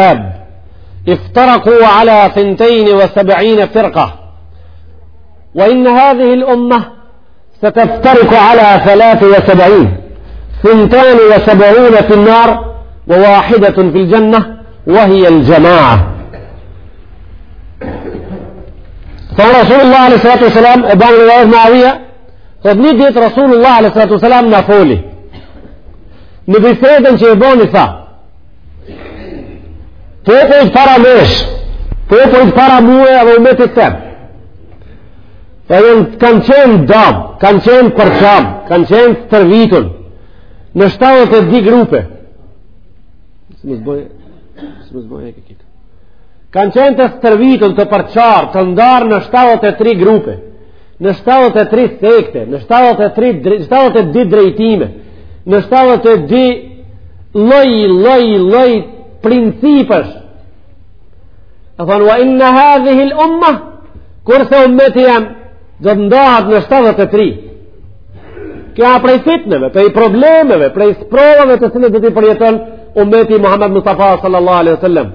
الكتاب افترقوا على ثنتين وسبعين فرقة وإن هذه الأمة ستفترق على ثلاث وسبعين ثنتان وسبعون في النار وواحدة في الجنة وهي الجماعة فرسول الله عليه الصلاة والسلام ابان رواية معاوية Thot një ditë Rasulullah a.s. na foli. Në bisedën që e boni, tha. Popojt para nesh. Popojt para mue edhe umetit tem. Edhe kanë qenë dam, kanë qenë përçam, kanë qenë stërvitun. Në 72 grupe. Së më zbojë, së më zbojë e këtë. Kanë qenë të stërvitun, të përçarë, të ndarë në 73 grupe. në 73 sekte, në 73 72 drejtime, në 72 lloj lloj lloj principesh. E thonë wa in hadhihi al umma kurse ummeti jam do të ndahet në 73. Kjo â prej fitneve, prej problemeve, prej sprovave të cilët do t'i përjeton ummeti Muhammed Mustafa sallallahu alaihi wasallam.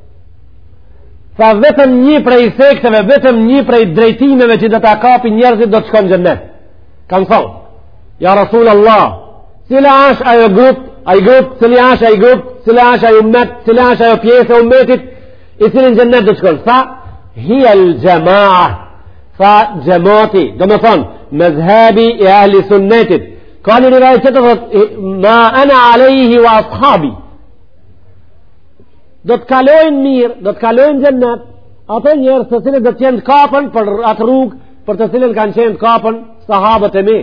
Tha vetëm një prej sekteve, vetëm një prej drejtimeve që do ta kapin njerëzit do të shkon xhenet. Kanë thonë, ja Rasul Allah, cila është ajo grup, ai grup, cili është ai grup, cila është ai umet, cila është ajo pjesë e umetit, i cili n'xhenet do të shkon. Tha, hi el xhema, tha xhemati, domethënë, mezhebi i ahli sunnetit, ka një rivajet thotë, ma ana alejhi wa ashabi, do të kalojnë mirë, do të kalojnë xhennet, ato njerëz të cilët do të jenë të kapën për atë rrugë, për të cilën kanë qenë të kapën sahabët e mi.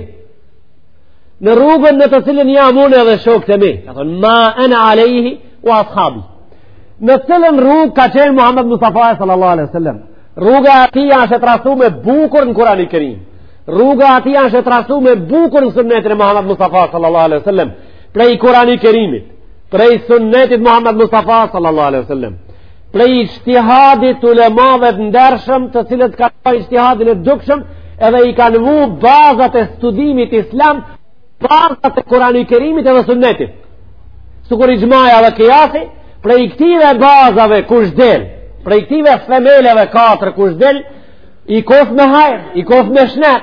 Në rrugën në të cilën jam unë edhe shokët e mi. Ka thonë, ma ena alejhi wa ashabi. Në cilën rrugë ka qenë Muhammed Mustafa sallallahu alaihi sallam. Rruga e tij âsht e trasume bukur në Kurani Kerim. Rruga e tij âsht e trasume bukur në sunnetin e Muhammed Mustafa sallallahu alaihi sallam. Prej Kurani Kerimit. prej sunnetit Muhammed Mustafa sallallahu alaihi wasallam prej ixhtihadit të ulemave të ndershëm të cilët kanë bërë ixhtihadin e dukshëm edhe i kanë vu bazat e studimit islam bazat e Kur'ani Kerimit edhe sunnetit sukur ixhmaja dhe kijasi prej këtive bazave kush del prej këtive themeleve 4 kush del i koft me hajr i koft me shnet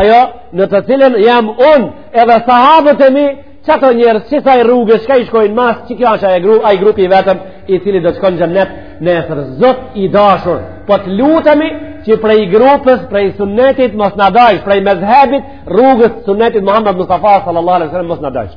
ajo në të cilën jam unë edhe sahabët e mi qato njerëz qisaj rrugës çka i shkojnë mas që kjo është gru, ai grupi i vetëm i cili do të shkon xhennet nesër Zot i dashur po të lutemi që prej grupës prej sunnetit mos na dajsh prej mezhebit rrugës sunnetit Muhammed Mustafa sallallahu alaihi sallam mos na dajsh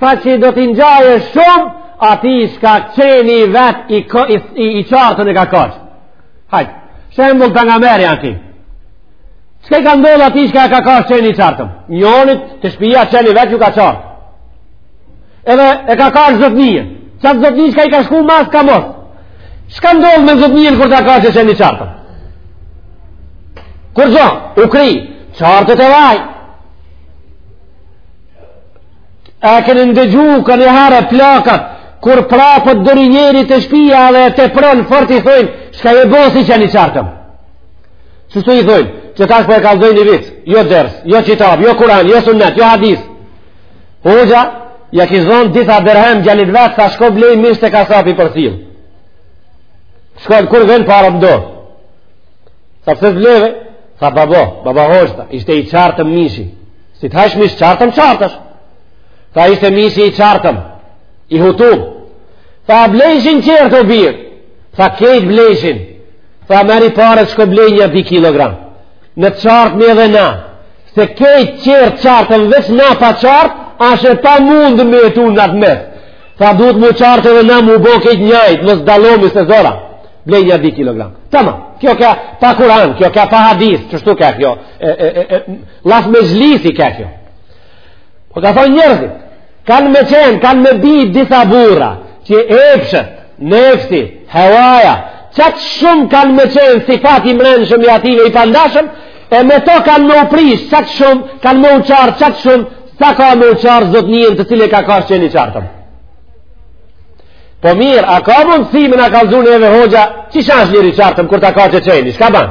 Sa që do t'i ngjajë shumë, ati shka qeni i vet i, i, i, i çartëm e ka kash. Hajt, shembull Pejgameri ati. Çka i ka ndodhë ati shka ka kash qeni i çartëm? Njonit te shpija qeni vet ju ka çartë. Edhe e ka kash zotnijën. Qat zotni shka i ka shku mas ka mos. Shka ndodh me zotnijën kur ta kash qeni i çartëm? Kurgjo, u kry, çartet edhe aj. A keni ndëgju kanihere plakat, kur prapot ndonjëri te shpia dhe të prënë, fort i thojnë, shka e bo si qen i çartëm. Qeshtu i thojnë, qetash po e kallzojmë një vic, jo ders, jo qitab, jo kuran, jo sunnet, jo hadis. Hoxha, ja ki dhonë disa dërhem djalit vet, tha shko blej mish te kasapi për sillë. Shko e kur vjen pare në dorë. Tha pse s'bleve, tha babo, baba hoxha, ishte i çartëm mishi, Si të hajsh mish çartëm, çartesh. Tha ishte mishi i çartëm, i hutum. Tha blejshin tjertë o birë. Tha kejt blejshin. Tha merri paret shko blej një di kilogram. T'çartemi edhe na. Se kejt tjertë çartëm veç na pa çartë, asht e pamundë me jetu në atë mërë. Tha duhet mu çartë edhe na mu bo kejt njajtë, mos dallomi se zor a. Blej një di kilogram. Tamam, kjo ke pa kuran, kjo ke pa hadith, qështu ke kjo, e, e, e, e, Llaf mexhlisi ke kjo. Po ka thonë njerzit, kanë me qenë, kanë me bi disa burra, që epshet, nefsi, hewaja, qatë shumë kanë me qenë sifat i mrenshëm i atyve i pandashëm, e me to kanë me u prish, qatë shumë, kanë me u çart, qatë shumë, sa ka me u çart zotninë të cilin e ka kash qeni i çartëm. Po mirë, a ka mundësi me na kallzu neve hoxha, qysh ash njeri çartëm, kur ta kash qeni, shka ban?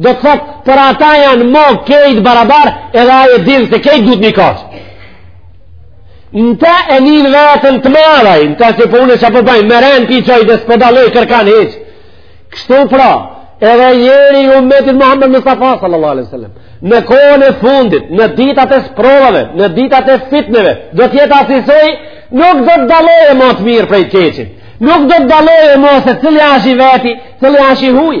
Do të thotë, për ata janë mo kejt barabar, edhe aj e din se kejt duhet me i kash. Në ta e nin veten të maraj, në ta se për po unë e ça po baj, po më rënë t'i çoj edhe s'po dalloj kërkan hiç. Kështu pra, edhe njeri i umetit Muhammed Mustafa, sallallahu alaihi sallam. Në kohën e fundit, në ditat e sprovave, në ditat e fitneve, do t'jetë asisoj, nuk do të dallojë mo të mirë prej të keqit. Nuk do të dallojë mo se cili ash i veti, cili ash i huj.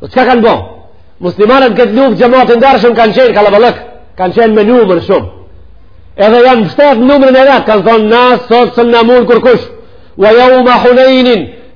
Po çka kanë bo? Muslimanët këtë luftë xhemat i ndershëm kanë qenë kalabalëk, kanë qenë me numër shumë. Edhe janë mbështet n'numrin e vet, kanë thonë na sot s'na mund kurkush. Wa yawma hunain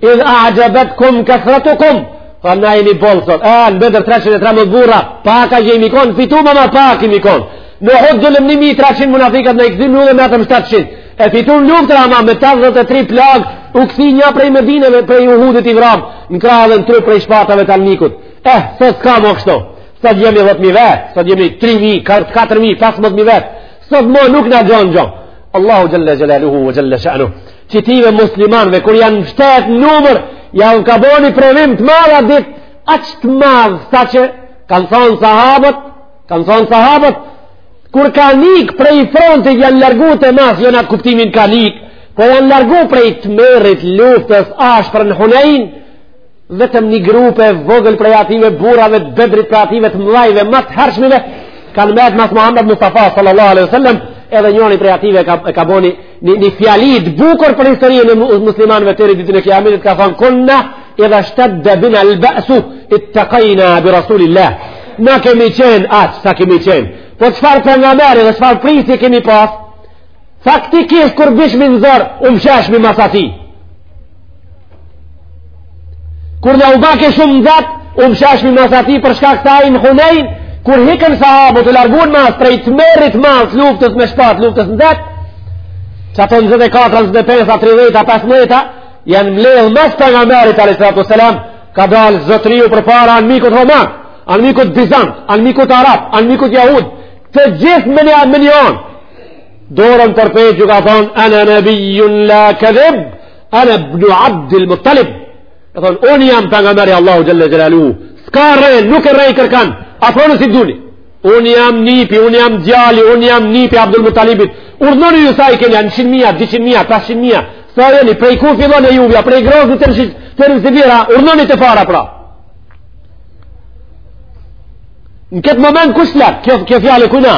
id a'jabatkum kathratukum. Tha na jemi boll sot. Ah, në Bedër 313 burra, pak jemi kon fitum ma pak jemi kon. Në Uhud dulëm 1000, 300 munafikat na ikën edhe metëm 700. E fitun luftën ama me 83 plagë, u kthy një prej medineve prej uhudit i vramë, në krahë dhe në trup prej shpatave të anmikut. Eh, sot s'ka më kështu, sot jemi 10.000 vetë, sot jemi 3.000, 4.000, 5.000 vetë, sot më nuk na gjon gjo. Allahu xhelle xhelaluhu ve xhelle shanuhu, qëtyve muslimanve, kur janë shtu në numër, jau ka bo ni provim të madh at ditë, aq të madh, sa që kanë thonë sahabët, Kanë thonë sahabët, kur kanë ikë prej frontit janë largu të masë, jo n'atë kuptimin kanë ikë, po janë largu prej tmerrit t'luftës ashpër në Hunejn, vetëm një grup i vogël prej atyve burrave të Bedrit prej atyve të mdhajve ma të hershmive kanë mbet mas Muhammed Mustafa sallallahu alaihi sallam edhe njëri prej atyve e ka, ka bo ni një, një fjali të bukur për historinë e muslimanëve deri ditën e kiametit ka thonë kunna idha shtedde bina el-be'su ittekajna bi Rasulillah na kemi qenë atë sa kemi qenë po çfarë pejgamberi dhe çfarë prijsi kemi pas faktikisht kur bishmi në zor u mshehshmi mas atij kur na u bake shumë nxehtë u mshehshmi mas atij për shka këta në Hunejn kur hikën sahabët u largun mas prej tmerrit mas luftës me shpatë luftës nxehtë qato 24, 25, 30, 15 janë mledhë mas pejgamberit a.s. ka dalë zotrija përpara anmikut roman anmikut bizant anmikut arab anmikut jahud të gjithë me një milion dorën përpjetë ju ka thonë ene nebijju la kedhib Ana ibn Abd al-Muttalib. E thon unë jam pejgamberi i Allahut xhelle xhelaluhu. S'ka rren, nuk e rrej kërkan. Afroni si duni. Unë jam nipi, unë jam djali, unë jam nipi Abdul Muttalibit. Urdhënoni ju sa i keni, 100 mija, 200 mija, 500 mija. Sa jeni, prej ku fillon e juvja, prej Groznit deri n'Sibiri, urdhnoni të para pra. Në këtë moment kush lak, kjo, kjo fjalë e kujna?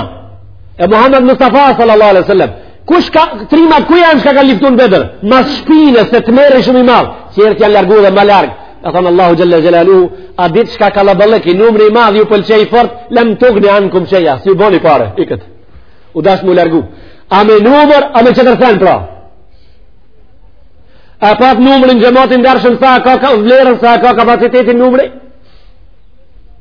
E Muhammed Mustafa sallallahu alaihi sallam, kush ka, trimat ku janë shka kanë luftu në Bedër? Mas shpinës se tmerri shumë i madh, tjerët janë largu edhe ma larg. A thonë Allahu xhelle xhelaluhu, at ditë shka kallabllëki numri i madh ju pëlqej fort, lem tugni ankum shej'a, s'ju boni pare, i këtë. U dashë mu largu. A me numër, a me tjetër sen pra? A pat numrin xhematin dërshëm sa ka, ka vlerën sa ka kapacitetin numri?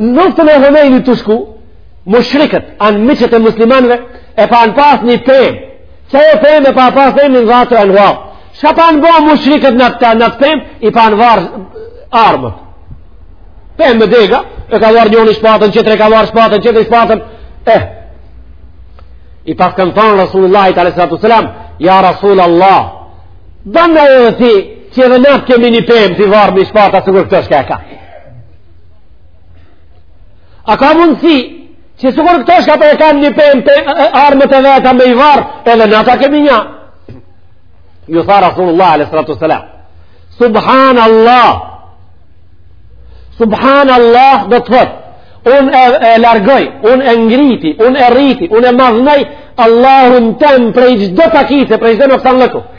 në luftën e Hunejnit tu shku mushrikët anmiqtë e muslimanve e panë pas një pemë çfarë peme e panë pas pemën Dhatu Envat shka panë bo mushrikët n'atë pemë i panë varë armët pemë me dega e ka varë njani shpatën tjetri e ka varë shpatën tjetri shpatën eh i paskan thonë Rasulullahit alejhis salatu selam ja Rasul Allah bone edhe ti që edhe ne të kemi një pemë t'i varim shpatat sikur këta shka e ka A ka mundësi që sikur këto shka po e kanë një pemë armët e veta me i varë, edhe na ta kemi një. Ju tha Rasulullah a.s. Subhan Allah, Subhan Allah do të thotë, unë e, e largoj, unë e ngriti, unë e rriti, unë e madhnoj, Allahun tem prej çdo pakice, prej çdo noksanllëku.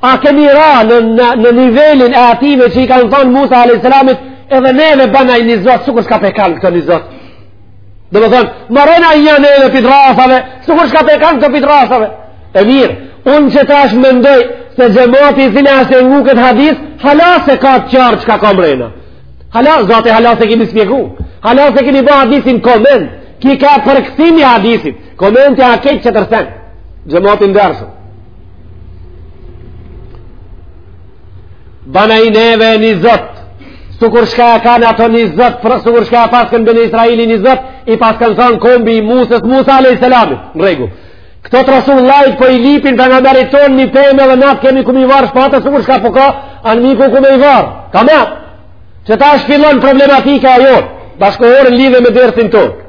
A kemi ra në, në, në nivelin e atyne që i kanë thonë Musa a.s. edhe neve bënaj një zot, sukur shka pe kanë këto një zot. Domethonë, maronaj një neve pi drrasave, sukur shka pe kanë këto pi drrasave. E mirë, unë qetash mendoj se xhemati i cili asht e ngu këtë hadis, hala s'e ka të qartë çka ka mrena. Hala, zate, hala s'e kemi shpjegu. Hala s'e kemi ba hadisin koment, ky ka përkthimi hadisit. Koment të aket që tërsen. Xhemat i ndershëm. Banaj neve një zot Sikur shka e kanë ato një zot Pra sikur shka e paskan Beni Israili një zot I paskan thonë kombi i Musës Musa alejhi selamit Në rregull Këto të Rasulullahit po i lypin Pejgamerit tonë një pemë edhe na të kemi ku me i varë Shpatat sikur shka po ka Anmiku ku me i varë Ka me Qetash fillon problematika e jonë Bashkëkohore lidhe me dersin tonë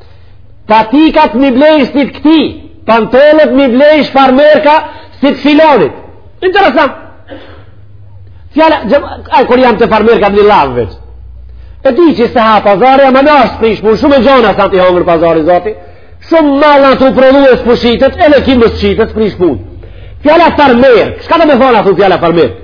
Patikat m'i blejsh si të këtij, pantolet m'i blejsh farmerka si të filonit. Interesant. Fjala, ai kur jam te farmerka në lavë veç. E di që s'e ha pazari, ama nashta s'prish punë, shumë gjana s'a t'i hongër pazari, zati. Shumë mall a tu u prodhu e s'po shitet, edhe ky mos shitet, s'prish punë. Fjala farmerk, shka do me thonë atu fjala farmerk?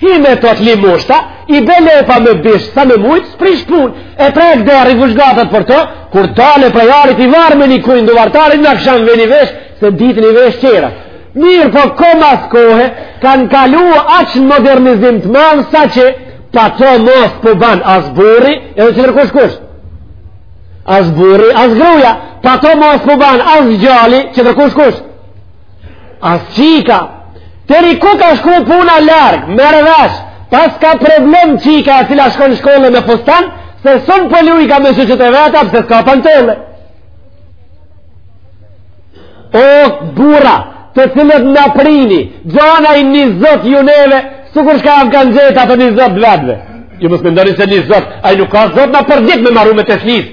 Hi me të të limushta, i be lopa me bisht, sa me mujtë, s'prish pun, e prek deri vushgatat për të, kur tale prej arit i varë me një kujnë duvartarit, n'aksham veni vesh, se ditin i vesh qera. Mirëpo ka mas kohe, kanë kalu aq në modernizim të madh, saqë pa to mos po banë as burri, edhe që nërkush kush? As burri, as gruja, pa to mos po banë as djali, që nërkush kush? As çika, deri ku ka shku puna larg, merre vesh, paska problem çika e cila shkon n'shkollë me fustan, se s'un po lujka me shoqet e veta, pse s'ka pantole. O, burra, të cilët na prini, gjenaj një zot ju neve, sukur shka ja kanë gjetë ato një zot vetve. Jo mos mendoni se një zot, ai nuk ka zot na përditë me maru me teslicë,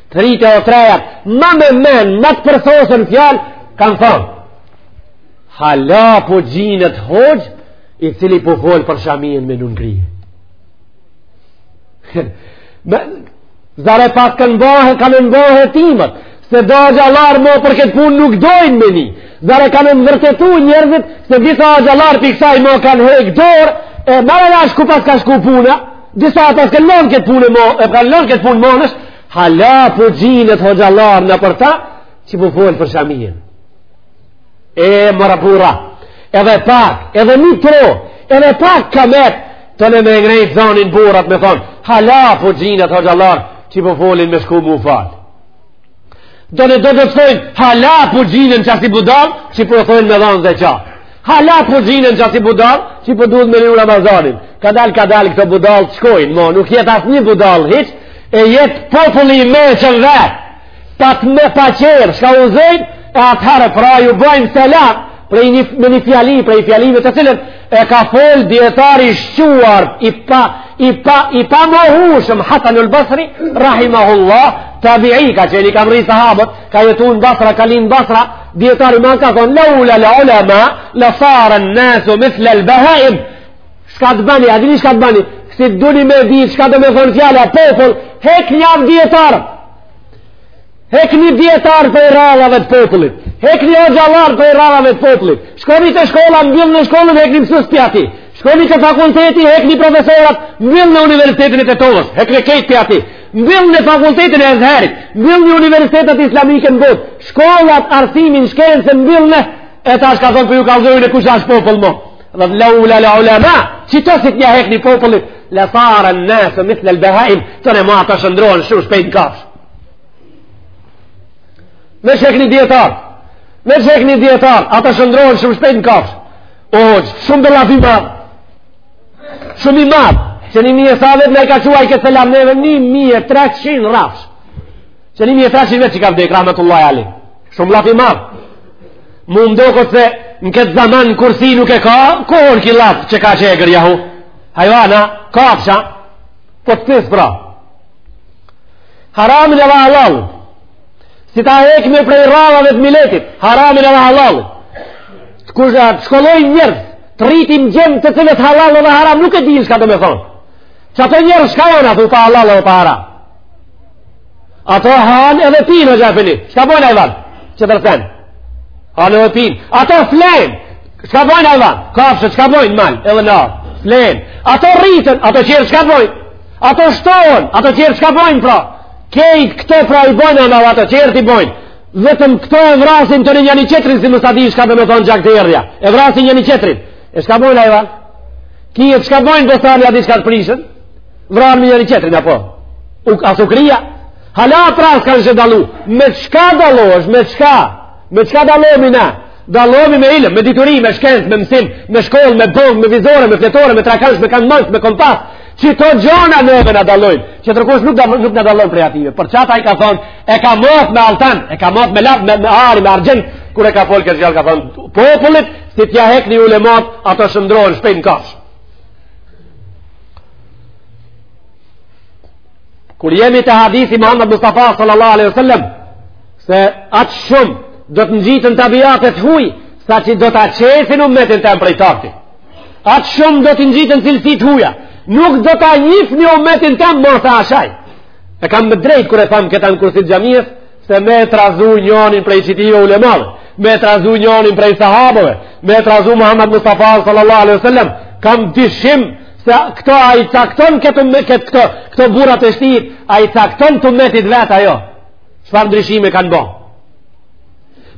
T'rritë o t'rejat, ma me men, ma të përsosën fjalë, kanë thonë, hala po gjinet hoxhë, i cili po fol për shamien me vnu n'krye. Zare paskan bëhe, kanë në bëhe timët, se do hoxhallarë mo për këtë punë nuk dojnë me ni, zare kanë vërtetu njerëzit, se disa hoxhallarë pi kësaj ma kanë hekë dorë, e merre vesh ku paska shku puna, Disa ata s'ka lënë këtë punë më, e kanë lënë këtë punë m'anësh, hala po xhinet hoxhallarë nëpër ta, që po fol për shaminë. E more burra. Edhe pak, edhe një tro, edhe pak ka met tanë me e ngrejt zanin burrat me thonë, hala po xhinet hoxhallarë që po folin me shku m'u fal. Do në do të thojnë, hala po xhinen ca si budallë, që po thojnë me dhanë zeqat. Hala po xhinen ca si budallë, që po duhet me nu Ramazanin. Kadal, kadal, këto budallë të shkojnë, mo, nuk jet asnjë budall, hiç, e jet populli i meçëm dhe, pa të me pa qërë, shka u zëjnë, e atëherë pra ju bëjmë selam, prej një, me një fjali, prej fjalime të cilën, E ka fol dijetari i shquar i pa, i pa, i pamohueshëm Hasan ul Basri, rahimahullah, tabi'i ka qenë, i ka mrri sahabët, ka jetu në Basra, ka lind n'Basra, dijetar i madh ka thonë, laula al-ulama, la saran nasu mithle l-behaim, shka të bani, a dini shka të bani, si të duni me di, shka do me thonë fjala, popull, heknjav dijetarët, Hekni dijetarët prej radhëve të popullit. Hekni hoxhallarët prej radhëve të popullit. Shkoni te shkolla, mbyllni shkollën dhe hekni mësuesit pi aty. Shkoni te fakulteti, hekni profesorat, mbyllni universitetin e Tetovës. Hekni kejt pi aty. Mbyllni fakultetin e Azharit, mbyllni universitetet islamike në botë. Shkollat, arsimin, shkencën mbyllni. E tash ka thënë po ju kallëzoj unë kush është popull më. Dhe laula al-ulama, këto si t'ia hekni popullit. La sara an-nas mithla al-bahaim, tonë ma ata shndërrohen shumë shpejt në kafshë. Me i hekni dijetarët, me i hekni dijetarët, ata shndërrohen shumë shpejt në kafshë. O, shumë llaf i madh, shumë i madh, që një mijë e sa vjet na ka çu këtë selam neve, një mijë e treqind rrafsh. Që një mijë e treqind vjet që ka vdekë, rahmetullahi alejh. Shumë llaf i madh. Mu m'doket se në këtë zaman kurrsi nuk e ka, kohën ky llaf që ka që e gërjahu. Hajvana, kafsha, po të pësë pra. Haramin edhe hallallin. Si ta hekim prej radhëve të miletit, haramin edhe hallallin. Të kush e atë shkollojmë njerëz, të rritim djem të cilët hallall edhe haram, nuk e dinë shka do me thonë. Që ato njerëz shka janë ato pa hallall edhe pa haram. Ato hanë edhe pinë, o gjafili. Shka bojnë hajvanët? Që të rëtenë. Hanë edhe pinë. Ato flenë. Shka bojnë hajvanët? Kafshët shka bojnë n'mal edhe në arë. Flenë. Ato rriten, ato qert shka bojnë? Ato shtohen, ato qert çka bojnë pra? Kejt këto pra i bojnë, ama ato qert i bojnë. Vetëm këto e vrasin tonë njani qetrin, si mos e di shka do me thonë gjakderdhja. E vrasin njani qetrin. E shka bojnë hajvanët? Kiet shka bojnë n'bostan, a di shka, prishen? Vrahen me njani qetrin, apo? U, asu krija? Hala pra s'kanë që dallu. Me çka dallohesh, me çka? Me çka dallohemi na? Dallomi me ilëm, me dituri, me shkencë, me mësim, me shkollë, me bongë, me vizore, me fletore, me trekansh, me kanë mëngë, me kompas, qito gjona neve na dallojnë, tjetërkush nuk, nuk na dallojnë prej ative, për qata i ka thonë, e ka mat me altan, e ka mat me lap, me, me ari, me argjend, kur e ka folë këtë fjalë, ka thonë, popullit, si t'ia hekni ulemat, ato shndërrohen shpejt në kafshë. Kur jemi te hadithi Muhammed Mustafa sallallahu alaihi wasallam, Se aq shumë do të ngjiten tabiatet e huj, saqë do ta qesin umetin tem prej takti. Aq shumë do të ngjiten cilësitë e huja, nuk do ta njifni umetin tem ma s'asht ai. E kam me të drejtë kur e tham këta në kursi të xhamisë, se me e trazu njonin prej qitive ulemave, me e trazu njonin prej sahabëve, me e trazu Muhammed Mustafa sallallahu alaihi sallam, kam dyshim se këto a i cakton këto, këto, këto burrat e shtirë, a i cakton të umetit vet a jo. Çfarë ndryshime kanë bo?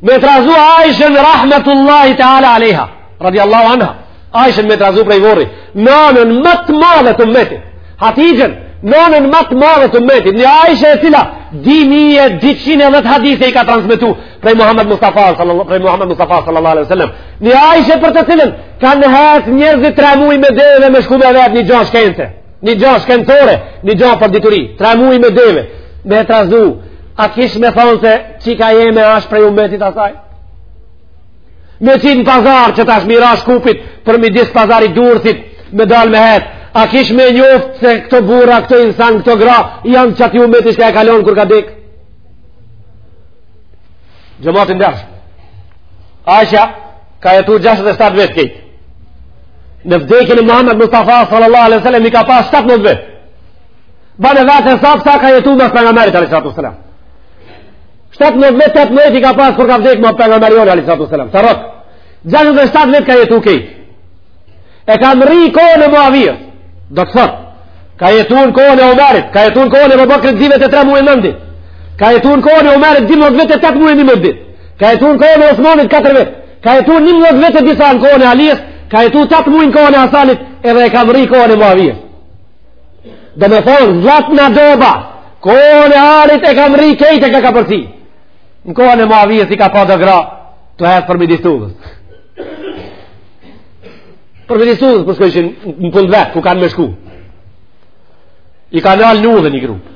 Me e trazu Aishen rahmetullahi teala alejha, radiallahu anha, Aishen me e trazu prej vorri, nanën ma të madhe të umetit, Hatixhen, nanën ma të madhe të umetit, një Aishe e cila, 2210 hadithe i ka transmetu prej Muhammed Mustafa prej Muhammed Mustafa sallallahu alaihi wasallam. Ni Aishe për të cilën kanë hec njerëzit tre muaj me deve me shku me vetë ni gja shkence Një gja shkencore, një gja për dituri, tre muj me deve, me e trazu, a kish me thonë se qika jeme asht prej umetit asaj? Me qitë në pazar qetash me i ra Shkupit përmidis, pazarit Durrësit me dalë me hec, a kish me njoftë se këto burra, këto insan, këto gra, janë qati umeti që e ka lonë kur ka dekë? Xhemat i ndershëm. Aisha ka jetu 67 vjet kejt. në vdekjen e Muhammed Mustafa sallallahu alaihi wasallam i ka pas 17 vjet. Bane vetë hesap sa ka jetu me pejgamberin alaihi salatu wasallam. 17 vjet 18 i ka pas kur ka vdek pejgamberi jonë alaihi salatu wasallam. Sa rrok. 67 vjet ka jetu kejt. E ka mrri kohën e Muavijës. Do të thotë ka jetu në kohën e Omerit, ka jetu në kohën e Ebu Bekrit dy vjet e tre muaj mandej. Ka jetu në kohën e Omerit 10 vjet e 8 muaj mandej. Ka jetu në kohën e Osmanit 4 vjet. Ka jetu 11 vjet e disa në kohën e Alijës, ka jetu tatë muj në kohën e Hasanit, edhe e ka mrri kohën e Muavijës. Domethonë, zlatna doba, kohën e arit e ka mrri, kejt e ka kapërcy. Në kohën e Muavijës i ka pa do gra, tu hec përmidis udhës. Përmidis udhës, po shkojshin në punë të vet, ku kanë me shku. I ka nalë në udhë një grup.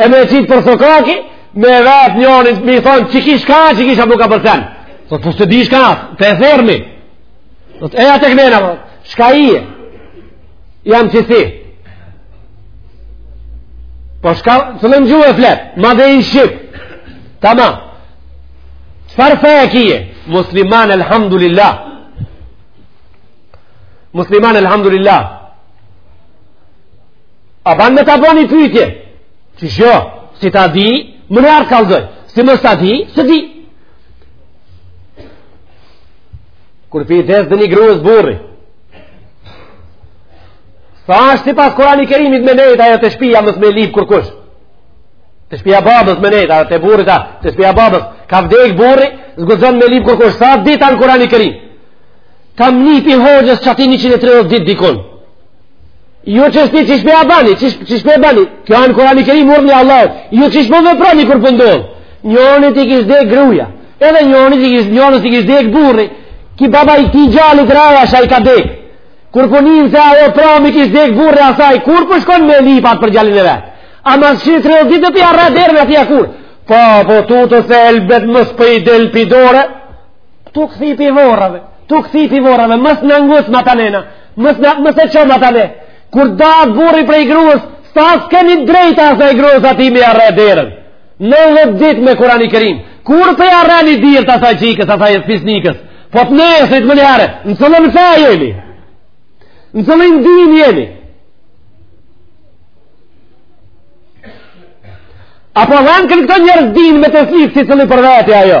E me qitë për sokaki, me vetë njonin, me i thonë, që ki shka, që ki shka nuk ka përsen. Thotë s'di shka, të e thërmi. Thotë eja të këmena, shka je? Jam qesi. Po shka, cilën gjuhë e flet, madej shqip. Tamam, çfarë fe kije? Musliman, elhamdulillah. Musliman, elhamdulillah. A ban me ta bo një pytje? Qysh jo, si ta di, menjëherë t'kallzoj. Si mos ta di, s'e di. Kur p'i des një grues burri. Sa është sipas Kurani Kerimit me nejt, ajo te shpia mos me lyp kërkush. Te shpia babës me nejt, ajo te burri ta, te shpia babës. Ka vdek burri, s'guxon me lyp kërkush. Sa dit janë n'Kurani Kerim? Kam ni pi hoxhës qaty 130 dit dikonë. Ju qysh ti qysh pe bani, qysh pe bani, kjo a n'Kurani Kerim more një Allah, ju qysh po veproni kur po ndodh, po njonit i kish dek gruja, edhe njonit i kish njonit i kish dek burri, ky baba i atij djalit reja shaj ka dek, kur po nin se ajo pram i kish dek burri asaj, kur po shkon me lyp atë për djalin e vet, a mas që të rëzit dhe po ia rreh derën aty akur, po, po, tutet se elbet mos po i del pi dore, Tu u kthy pi vorrave, tu u kthy pi vorrave, mos na nguc matanë na, mos, në, mos e ço matanë. Kur da burri prej grues, sa s'keni drejt asaj grues aty me ia rreh derën. 90 dit me Kurani Kerim, kur po ia rrehni dyrt asaj çikës, asaj fisnikes, po të nesrit menjëherë, në cilën fe jemi, në cilën din jemi. Apo dhanë kënë këto njerëz din me të slitë secili për vete ajo.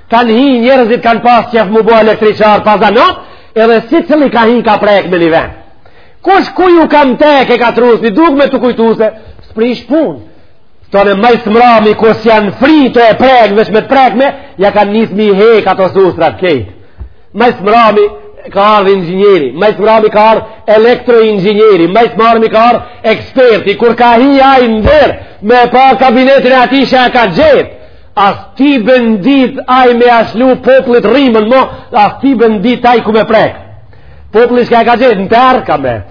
kanë hi njerëzit kanë pas qef mu bo elektriqar pa zanat edhe secili ka hi ka prek me një ven kush ku ju ka tek e ka trus një dugme tu kujtu se s'prish punë te ne maj smrami kur s'janë fry tu e prek veç me të prek me ja kanë nis me i hek ato sustrat kejt maj smrami ka ardhë inxhinjeri maj smrami ka ardhë elektroinxhinjeri maj smrami ka ardhë eksperti kur ka hi ai n'terr me pa kabinetin aty ç'e ka gjetë As ti bendit aj me ia lshu popllit rrymën mo, as ti bendit aj ku me prek. Popllin shka e ka gjetë, në terr ka met.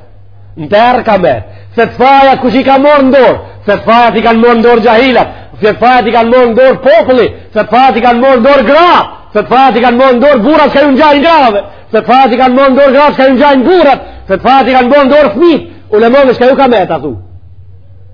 Në terr ka met. Fetfajat kush i ka morrë në dorë, fetfajat i kanë morrë në dorë xhahilat, fetfajat i kanë morrë në dorë poplli, se të faja të i kanë morë në dorë gra, fetfajat i kanë morrë në dorë burrat çka ju ngjajnë grave, fetfajat i kanë morrë në dorë gratë çka ju ngjajnë burrave, fetfajat i kanë morrë në dorë fmitë, ulemave shka ju ka met, ta thu.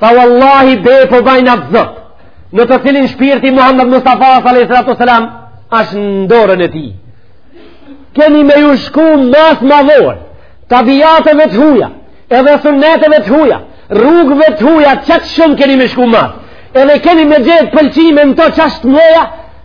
Tha wallahi be po baj n'atë Zot, në të cilin shpirti i Muhammed Mustafa alejhis salatu wasallam është në dorën e tij. Keni me ju shku mas madhor, tabiateve të huaja, edhe sunneteve të huaja, rrugëve të huaja qaq shumë keni me shku mas. Edhe keni me gjetë pëlqime në kto qaq shumë,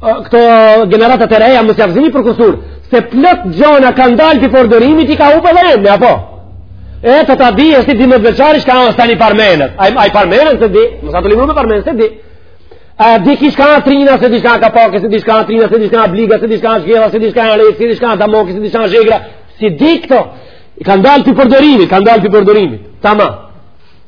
këto generatat e reja mos jau zini për kusur se plot gjona kanë dalë pi përdorimit i ka hup edhe emni apo e dyta dish si më të veçantë shka është tani parmenda ai ai parmendën se di mos ato livru me parmendë se di a di shka trina se di shka kapake se di shka trina se di shka bliga se di shka shgella se di shka rreth se di shka damoki se di shka zhegra s'i di këto i kanë dalë pi përdorimit kanë dalë pi përdorimit tamam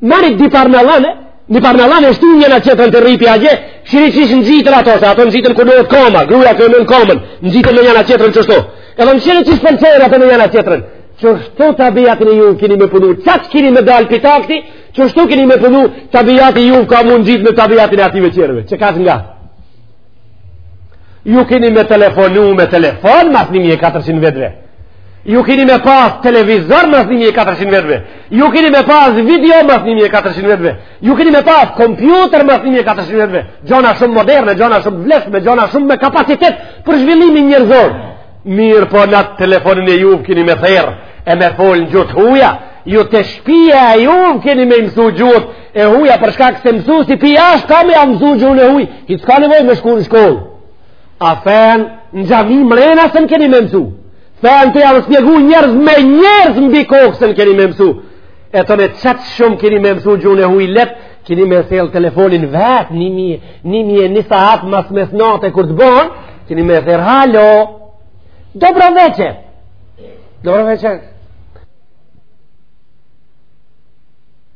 Mari di parnalane, di parnalane është njana qetrën te rripi atje, shihi qysh ngjiten ato, se ato ngjiten ku duhet koma, gruaja çon komën, ngjiten në njëra qetrën qështu. Edhe shihi qysh pëlqen ato në njëra qetrën. Qështu tabiatin e juv keni me punu. Qaq keni me dal pi taktit, qështu keni me punu, tabiati juv ka m'u ngjit me tabiatin e atyve qerve. Qe ka nga? Ju keni me telefonu me telefon mas 1400 vetëve. Ju keni me pas televizor mas 1400 vetëve. Ju keni me pas video mas 1400 vetëve. Ju keni me pas kompjuter mas 1400 vetëve. Gjona shumë moderne, gjona shumë t'vleshme, gjona shumë me kapacitet për zhvillimin njërzor. Mirëpo n'atë telefonin e juv keni me thirrë e me folë në gjuhë t'huja. Ju te shpia e juv keni me mësu gjuhët e huja për shkak se msusi qi ashtë ka me ja mësu gjuhën e huj i cili s'ka nevoj me shku në shkollë a fen në xhami mrena s'e keni me mësu fenë t'jav spjegu nji herë ma nji herë mbi kokë s'e keni me mësu edhe qaq shumë keni me mësu gjuhën e huj letë keni me thirrë telefonin vetë në një në një një sahat mas mes nate kur të bon keni me thirrë halo dobra veqe dobra veqe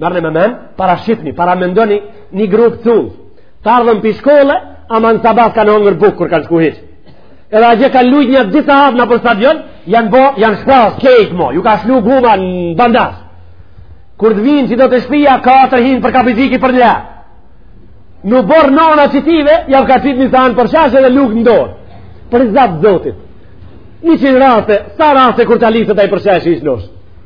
Merrni me mend, parashtroni, paramendoni një grup cullë. T'ardhun pi shkolle, ama në sabah kanë hongër bukë kur kanë shku herët. Edhe atje kanë lujt një dy saat nëpër stadion, janë bo, janë shpasë, krejt mo, ju ka shlu guma në bandasë. Kur të vinë qeta te shpia, katër hinë për kapixhiku përnjiherë. N'oborr nona qetyve, jau ka qitë një sahan përshesh edhe lukë në dorë. Për riza të Zotit. Një që në rase, sa rase ku ta lëshet ai përshesh i shnoshë.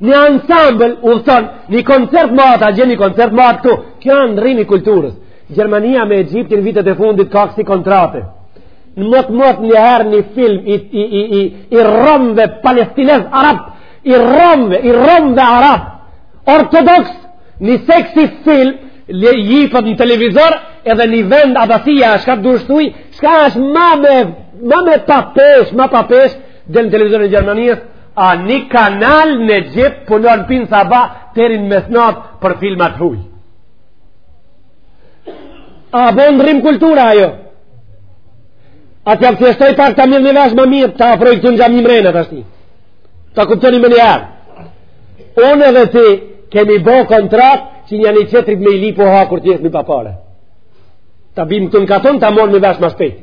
Një ansambl udhëton, një koncert ma atje një koncert ma këtu. Kjo ndrrimi i kulturës. Gjermania me Egjiptin vitet e fundit ka kësi kontrate. Në mot mot një herë një film i, i, i, i, i rromve palestinez arab, i rromve, i rromve arab, ortodoks, një kësi film, le jipet në televizor, edhe një vend Abasia, shka të dish ti, shka është ma me, ma me pa pesh, ma pa pesh, del në televizorin e Gjermanisë, A një kanal në xhep punon pin sa ba terin mesnat për filma t'huj. A bon rrim kultura ajo? A të jam të pak ta merrni vesh ma mirë ta afroj këtu në xhami mrena ta shti. Ta kuptoni menjëherë. Unë edhe ti kemi bo kontratë që njani tjetrit me i lyp uha kur t'jemi pa pare. Ta bim këtu në katun ta morrni vesh ma shpejt.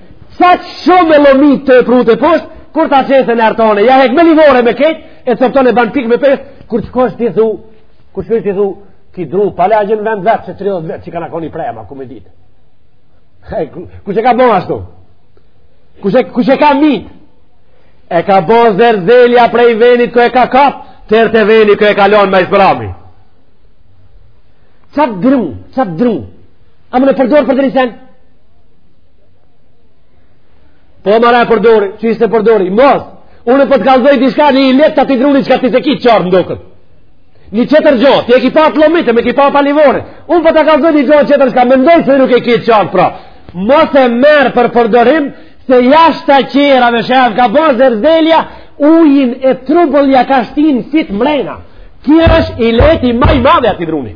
Sa që shumë e lomit e pru te poshtë, kur ta qenë se në artone, ja hek me livore me ketë, e copton e ban pikë e pesë, kur që kështë ti thu, kur që kështë ti thu, ti dru, pale a gjen vend vetë, që 30 vetë, që ka në koni prema, ku me ditë. Hey, ku që ka bon ashtu? Ku që, ku që ka mit? E ka bon zerzelja prej venit ku e ka kap, teri te veni ku e ka lonë më s'mbrami. Qat dru, qat dru, a mun e përdor për të Po more e përdori, qysh e përdori, mos, unë po të kallzoj ti çka një illet të atij druni që ka ti s'e ki qarë në dokët. Një tjetër gjo, ti e ki pa t'lomit, e ki pa pa livore. Unë po të kallzoj një gjo tjetër çka, mendoj se nuk e ki qarë pra. Mos e merr për përdorim, se jashtë ta qera me sherr, ka bërë zerzelja, ujin e trubull ja ka shti fit mrena. Kjerë është illeti ma i madh i atij druni.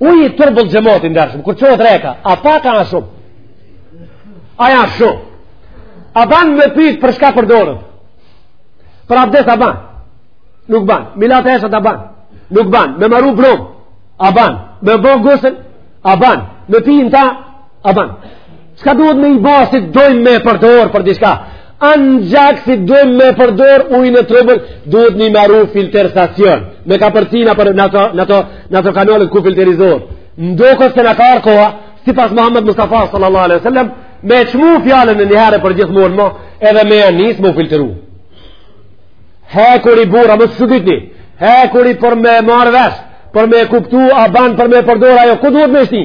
Uji i turbull xhemat i ndershëm, kur çohet reka, a pa ka në shumë? A ja shumë? A ban me pi, për çka përdoret? Për abdes a ban? Nuk ban. Me i la teshat a ban? Nuk ban. Me maru brum a ban? Me bo gusël a ban? Me pi n'ta a ban? Çka duhet me i bo si dojmë me e përdor për diçka? Anxhak si dojmë me përdor ujin e trubull, duhet me i maru filter stacion. Me kapërcy nëpër ato, në ato, në ato kanalet ku filterizohet. Ndoko se na ka ardhë koha, sipas Muhammed Mustafa sallallahu alaihi sallam, me e çmu fjalën në njëherë për gjithmonë mo, edhe me ja nisë me u filteru. Hekuri burra, më së dytni, hekuri për me marrë vesh, për me kuptu, a ban për me e përdor a jo, ku duhet me shti?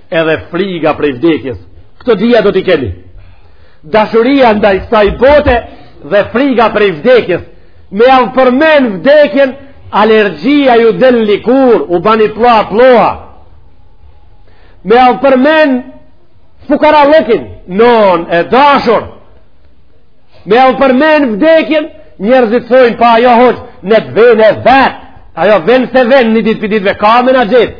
edhe friga prej vdekjes. Këto dyja do t'i keni. Dashuria ndaj kësaj bote dhe friga prej vdekjes. Me jav përmen vdekjen, alergjia ju del në lëkurë, u bani plloha plloha. Me jav përmen fukarallëkin, nonë e dashur. Me jav përmen vdekjen, njerëzit thojnë pa ajo hoxhë, ne të vjen vetë. Ajo vjen se vjen një ditë prej ditëve, ka me na gjetë.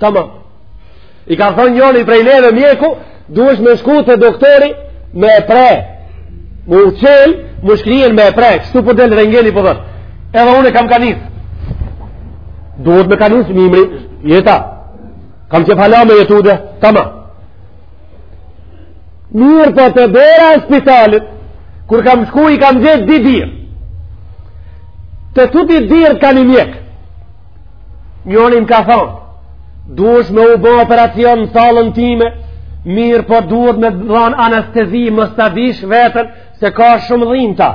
Tamam. I ka thonë njëri prej neve mjeku, duhesh me shku te doktori me e pre. M'u çel, mushkrinë me e pre. Kështu po del rengeni, po thotë. Edhe unë e kam kanis. Duhet me kanis, mi imri, jeta. Kam qef hala me jetu dhe, tama. Mirëpo te dera e spitalit, kur kam shku i kam gjet dy dyer. Te të dy dyert ka një mjek. Njoni më ka thonë, duhesh me u bo operacion në sallën time, mirëpo duhet me dhan anestezi mos ta dish vetën, se ka shumë dhimta.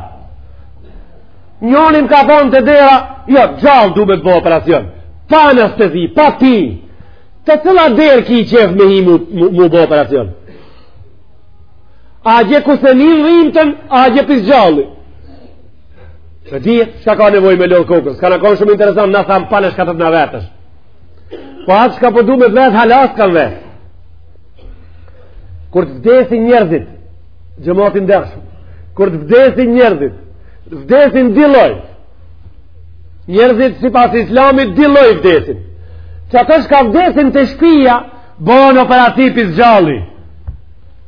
Njoni më ka thonë te dera, jo, gjallë du me të bo operacion, pa anestezi, pa ti, te cila derë ki qef me hi me u bo operacion. Atje ku s'e nin dhimtën, atje për s'gjallit. Në ti, çka ka nevojë me lodhë kokës? Ka me konë shumë interesant, na thamë pale çka të na vetësh. Po atë çka po du me vetë, hala s'kam vetë. Kur të vdesin njerëzit, xhemat i ndershëm, kur të vdesin njerëzit, vdesin dy lloj. Njerëzit sipas islamit dy lloj vdesin. Qata çka vdesin te shpia, bonë operacion për s'gjalli.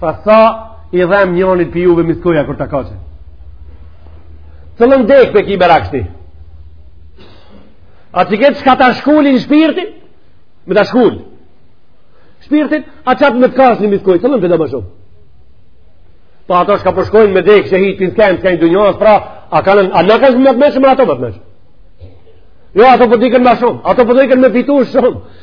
Fa sa i dhem njonit prej juve miskoja kur të kache. Të lën dek për ki berakshti. A që këtë çka ta shkulin shpirtin, me ta shkul shpirtin, a qatë me të kafshu një miskoj, të lën për da më shumë. Pa po ato çka po shkojnë me dek, që hitin të kemë, të kemë dë njohës, pra, a kanë, a në kanë më të meshë, më ato më të meshë. Jo, ato po dinë ma shumë, ato po dojnë me fitu shumë.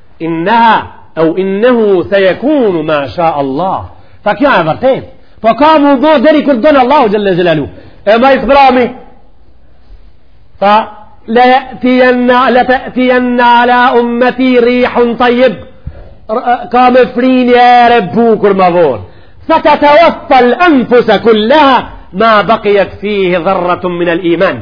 إنها أو إنه سيكون ما شاء الله فكيا عبرتين فقام وضوء دري كل دون الله جل جلاله أما إسبرامي فليأتين لتأتين على أمتي ريح طيب قام فرين يا ربوك المظون فتتوفى الأنفس كلها ما بقيت فيه ذرة من الإيمان